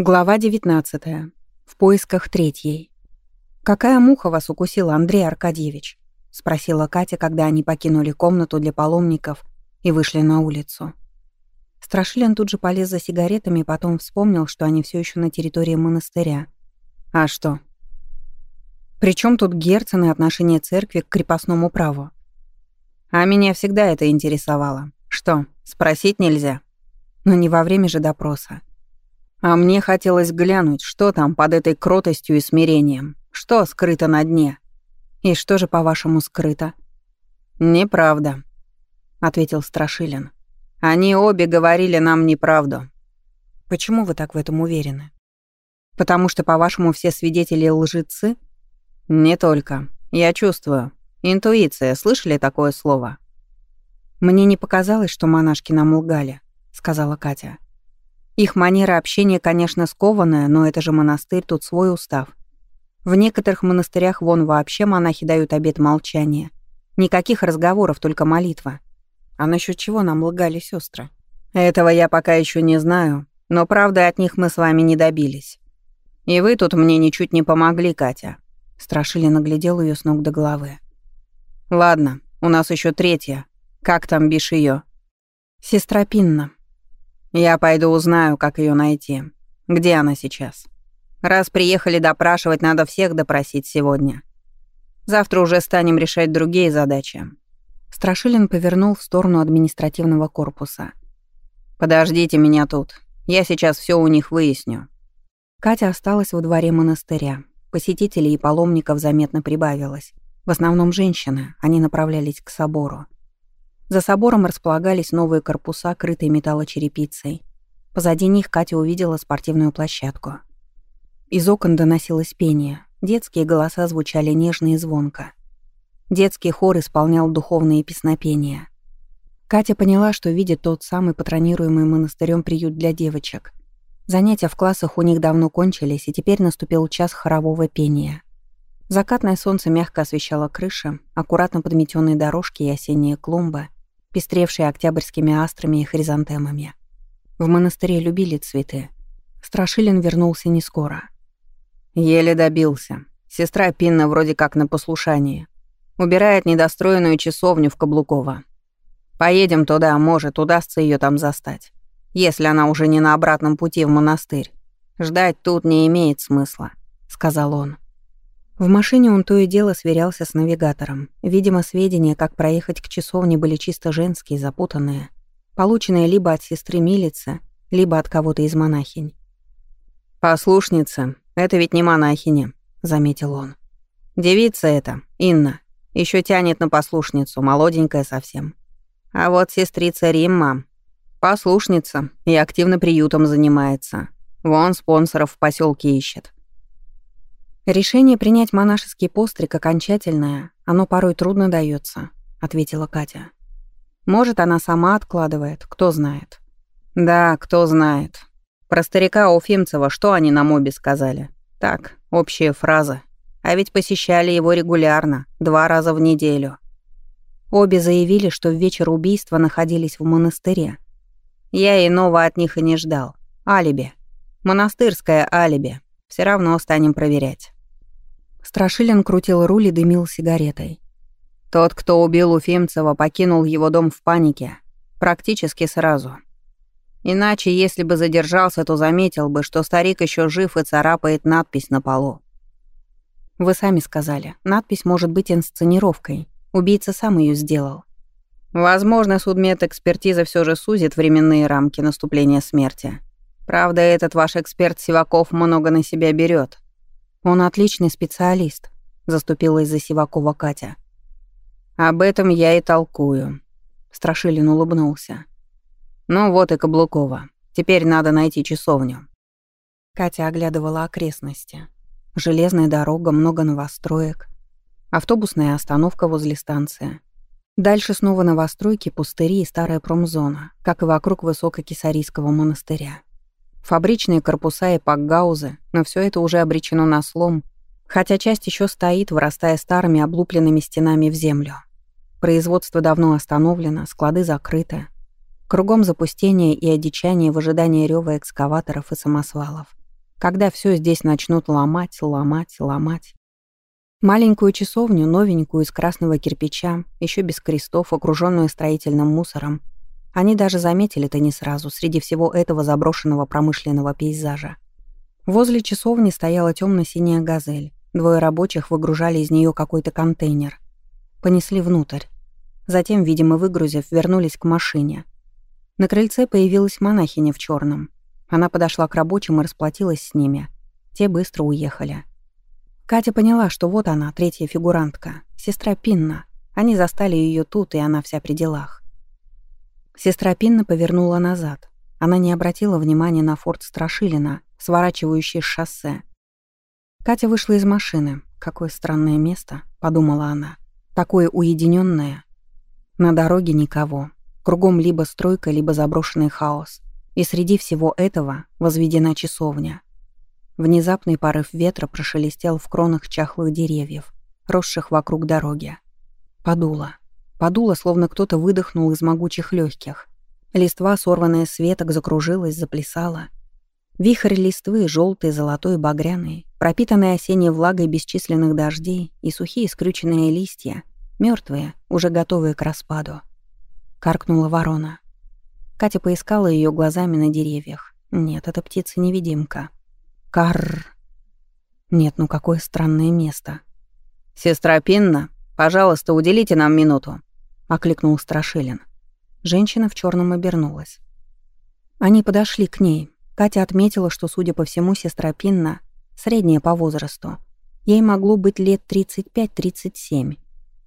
Глава 19. В поисках третьей. «Какая муха вас укусила, Андрей Аркадьевич?» — спросила Катя, когда они покинули комнату для паломников и вышли на улицу. Страшилин тут же полез за сигаретами, потом вспомнил, что они все еще на территории монастыря. «А что?» «При тут Герцен и отношение церкви к крепостному праву?» «А меня всегда это интересовало. Что, спросить нельзя?» «Но не во время же допроса. А мне хотелось глянуть, что там под этой кротостью и смирением, что скрыто на дне. И что же, по-вашему, скрыто? Неправда, ответил Страшилин. Они обе говорили нам неправду. Почему вы так в этом уверены? Потому что, по-вашему, все свидетели лжецы? Не только. Я чувствую. Интуиция, слышали такое слово? Мне не показалось, что монашки нам лгали, сказала Катя. Их манера общения, конечно, скованная, но это же монастырь, тут свой устав. В некоторых монастырях вон вообще монахи дают обет молчания. Никаких разговоров, только молитва. А насчет чего нам лгали сестры? Этого я пока еще не знаю, но правды от них мы с вами не добились. И вы тут мне ничуть не помогли, Катя. Страшили наглядел ее с ног до головы. Ладно, у нас еще третья. Как там бишь ее? Сестра Пинна, я пойду узнаю, как ее найти. Где она сейчас? Раз приехали допрашивать, надо всех допросить сегодня. Завтра уже станем решать другие задачи. Страшилин повернул в сторону административного корпуса. «Подождите меня тут. Я сейчас все у них выясню». Катя осталась во дворе монастыря. Посетителей и паломников заметно прибавилось. В основном женщины, они направлялись к собору. За собором располагались новые корпуса, крытые металлочерепицей. Позади них Катя увидела спортивную площадку. Из окон доносилось пение. Детские голоса звучали нежно и звонко. Детский хор исполнял духовные песнопения. Катя поняла, что видит тот самый патронируемый монастырем приют для девочек. Занятия в классах у них давно кончились, и теперь наступил час хорового пения. Закатное солнце мягко освещало крыши, аккуратно подметенные дорожки и осенние клумбы — пестревшие октябрьскими астрами и хризантемами. В монастыре любили цветы. Страшилин вернулся не скоро. Еле добился. Сестра Пинна вроде как на послушании. Убирает недостроенную часовню в Каблуково. Поедем туда, может, удастся ее там застать. Если она уже не на обратном пути в монастырь. Ждать тут не имеет смысла, сказал он. В машине он то и дело сверялся с навигатором. Видимо, сведения, как проехать к часовне, были чисто женские, запутанные, полученные либо от сестры Милицы, либо от кого-то из монахинь. «Послушница, это ведь не монахиня», — заметил он. «Девица эта, Инна, еще тянет на послушницу, молоденькая совсем. А вот сестрица Римма, послушница и активно приютом занимается. Вон спонсоров в поселке ищет. «Решение принять монашеский постриг окончательное, оно порой трудно дается, ответила Катя. «Может, она сама откладывает, кто знает». «Да, кто знает. Про старика Уфимцева что они на мобе сказали? Так, общие фразы. А ведь посещали его регулярно, два раза в неделю». Обе заявили, что в вечер убийства находились в монастыре. Я иного от них и не ждал. Алиби. Монастырское алиби. Все равно станем проверять. Страшилин крутил руль и дымил сигаретой. Тот, кто убил Уфимцева, покинул его дом в панике. Практически сразу. Иначе, если бы задержался, то заметил бы, что старик еще жив и царапает надпись на полу. Вы сами сказали, надпись может быть инсценировкой. Убийца сам ее сделал. Возможно, судмедэкспертиза все же сузит временные рамки наступления смерти. Правда, этот ваш эксперт Сиваков много на себя берет. Он отличный специалист, заступилась за Сивакова Катя. Об этом я и толкую. Страшилин улыбнулся. Ну вот и Каблукова. Теперь надо найти часовню. Катя оглядывала окрестности. Железная дорога, много новостроек. Автобусная остановка возле станции. Дальше снова новостройки, пустыри и старая промзона, как и вокруг Высококисарийского монастыря. Фабричные корпуса и пакгаузы, но все это уже обречено на слом, хотя часть еще стоит, вырастая старыми облупленными стенами в землю. Производство давно остановлено, склады закрыты. Кругом запустение и одичание в ожидании рева экскаваторов и самосвалов. Когда все здесь начнут ломать, ломать, ломать. Маленькую часовню, новенькую, из красного кирпича, еще без крестов, окруженную строительным мусором, они даже заметили-то не сразу, среди всего этого заброшенного промышленного пейзажа. Возле часовни стояла темно-синяя газель. Двое рабочих выгружали из нее какой-то контейнер. Понесли внутрь. Затем, видимо, выгрузив, вернулись к машине. На крыльце появилась монахиня в черном. Она подошла к рабочим и расплатилась с ними. Те быстро уехали. Катя поняла, что вот она, третья фигурантка, сестра Пинна. Они застали ее тут, и она вся при делах. Сестра Пинна повернула назад. Она не обратила внимания на форт Страшилина, сворачивающий с шоссе. Катя вышла из машины. «Какое странное место», — подумала она. «Такое уединенное. На дороге никого. Кругом либо стройка, либо заброшенный хаос. И среди всего этого возведена часовня. Внезапный порыв ветра прошелестел в кронах чахлых деревьев, росших вокруг дороги. Подуло. Подуло, словно кто-то выдохнул из могучих легких. Листва, сорванная с веток, закружилась, заплясала. Вихрь листвы, желтый, золотой, багряный, пропитанный осенней влагой бесчисленных дождей и сухие скрюченные листья, мертвые, уже готовые к распаду. Каркнула ворона. Катя поискала ее глазами на деревьях. Нет, это птица-невидимка. Карр. Нет, ну какое странное место. «Сестра Пинна, пожалуйста, уделите нам минуту», — окликнул Страшилин. Женщина в черном обернулась. Они подошли к ней. Катя отметила, что, судя по всему, сестра Пинна средняя по возрасту. Ей могло быть лет 35-37.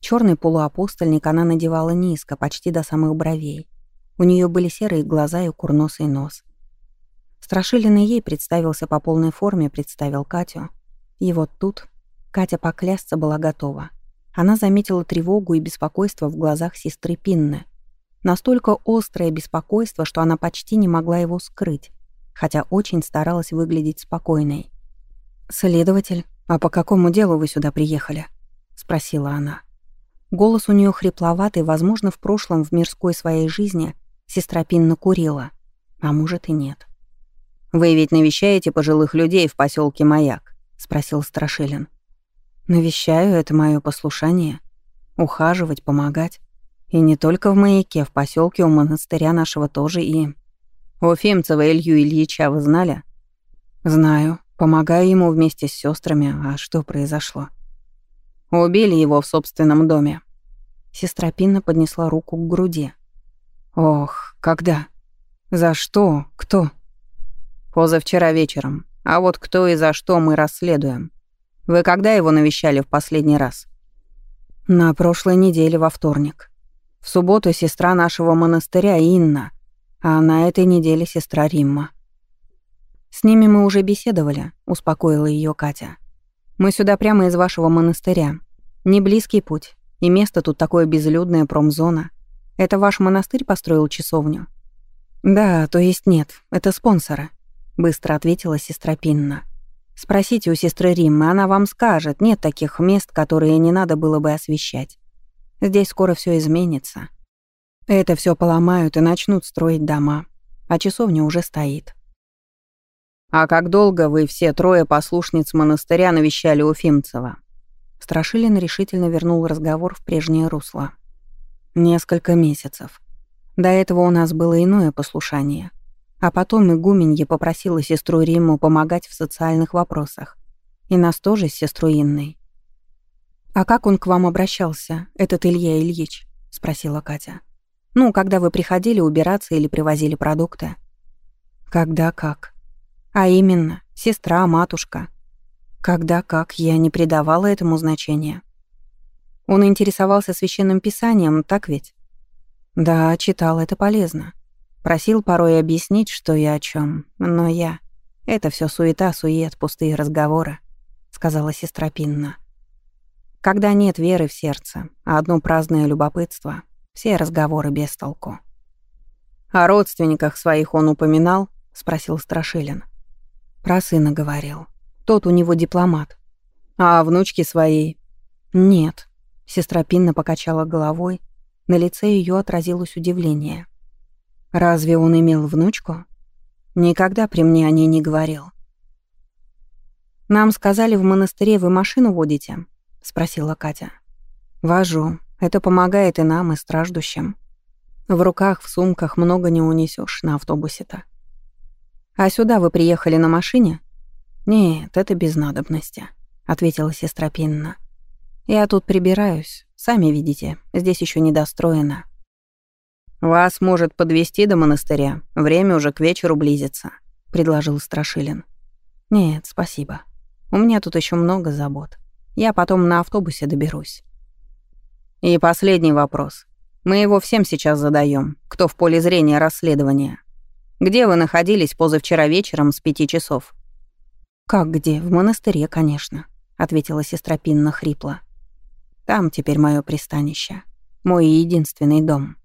Черный полуапостольник она надевала низко, почти до самых бровей. У нее были серые глаза и курносый нос. Страшилин ей представился по полной форме, представил Катю. И вот тут Катя поклясться была готова. Она заметила тревогу и беспокойство в глазах сестры Пинны. Настолько острое беспокойство, что она почти не могла его скрыть, хотя очень старалась выглядеть спокойной. «Следователь, а по какому делу вы сюда приехали?» — спросила она. Голос у нее хрипловатый, возможно, в прошлом, в мирской своей жизни, Сестра Пинна курила, а может и нет. «Вы ведь навещаете пожилых людей в поселке Маяк?» — спросил Страшилин. «Навещаю, это мое послушание. Ухаживать, помогать. И не только в Маяке, в поселке у монастыря нашего тоже и...» «Уфимцева Илью Ильича вы знали?» «Знаю. Помогаю ему вместе с сестрами. А что произошло?» «Убили его в собственном доме». Сестра Пинна поднесла руку к груди. Ох, когда? За что? Кто? Позавчера вечером. А вот кто и за что мы расследуем. Вы когда его навещали в последний раз? На прошлой неделе во вторник. В субботу сестра нашего монастыря Инна, а на этой неделе сестра Римма. С ними мы уже беседовали, успокоила ее Катя. Мы сюда прямо из вашего монастыря. Не близкий путь, и место тут такое безлюдное промзона. Это ваш монастырь построил часовню? Да, то есть нет, это спонсоры, быстро ответила сестра Пинна. Спросите у сестры Риммы, она вам скажет, нет таких мест, которые не надо было бы освещать. Здесь скоро все изменится. Это все поломают и начнут строить дома, а часовня уже стоит. «А как долго вы все трое послушниц монастыря навещали Уфимцева?» Страшилин решительно вернул разговор в прежнее русло. Несколько месяцев. До этого у нас было иное послушание. А потом игуменья попросила сестру Римму помогать в социальных вопросах. И нас тоже с сестрой Инной. «А как он к вам обращался, этот Илья Ильич?» — спросила Катя. «Ну, когда вы приходили убираться или привозили продукты?» «Когда как?» «А именно, сестра, матушка». «Когда как, я не придавала этому значения. Он интересовался священным писанием, так ведь? Да, читал, это полезно. Просил порой объяснить, что я о чем, но я... Это все суета, сует, пустые разговоры, сказала сестра Пинна. Когда нет веры в сердце, а одно праздное любопытство, все разговоры без толку. «О родственниках своих он упоминал?» — спросил Страшилин. Про сына говорил. Тот у него дипломат. «А о внучке своей?» «Нет», Сестра Пинна покачала головой. На лице ее отразилось удивление. «Разве он имел внучку?» «Никогда при мне о ней не говорил». «Нам сказали, в монастыре вы машину водите?» — спросила Катя. «Вожу. Это помогает и нам, и страждущим. В руках, в сумках много не унесешь на автобусе-то. А сюда вы приехали на машине?» «Нет, это без надобности», — ответила сестра Пинна. «Я тут прибираюсь. Сами видите, здесь еще недостроено». «Вас может подвести до монастыря. Время уже к вечеру близится», — предложил Страшилин. «Нет, спасибо. У меня тут еще много забот. Я потом на автобусе доберусь». «И последний вопрос. Мы его всем сейчас задаем, кто в поле зрения расследования. Где вы находились позавчера вечером с пяти часов?» «Как где? В монастыре, конечно», — ответила сестра Пинна хрипло. «Там теперь мое пристанище. Мой единственный дом».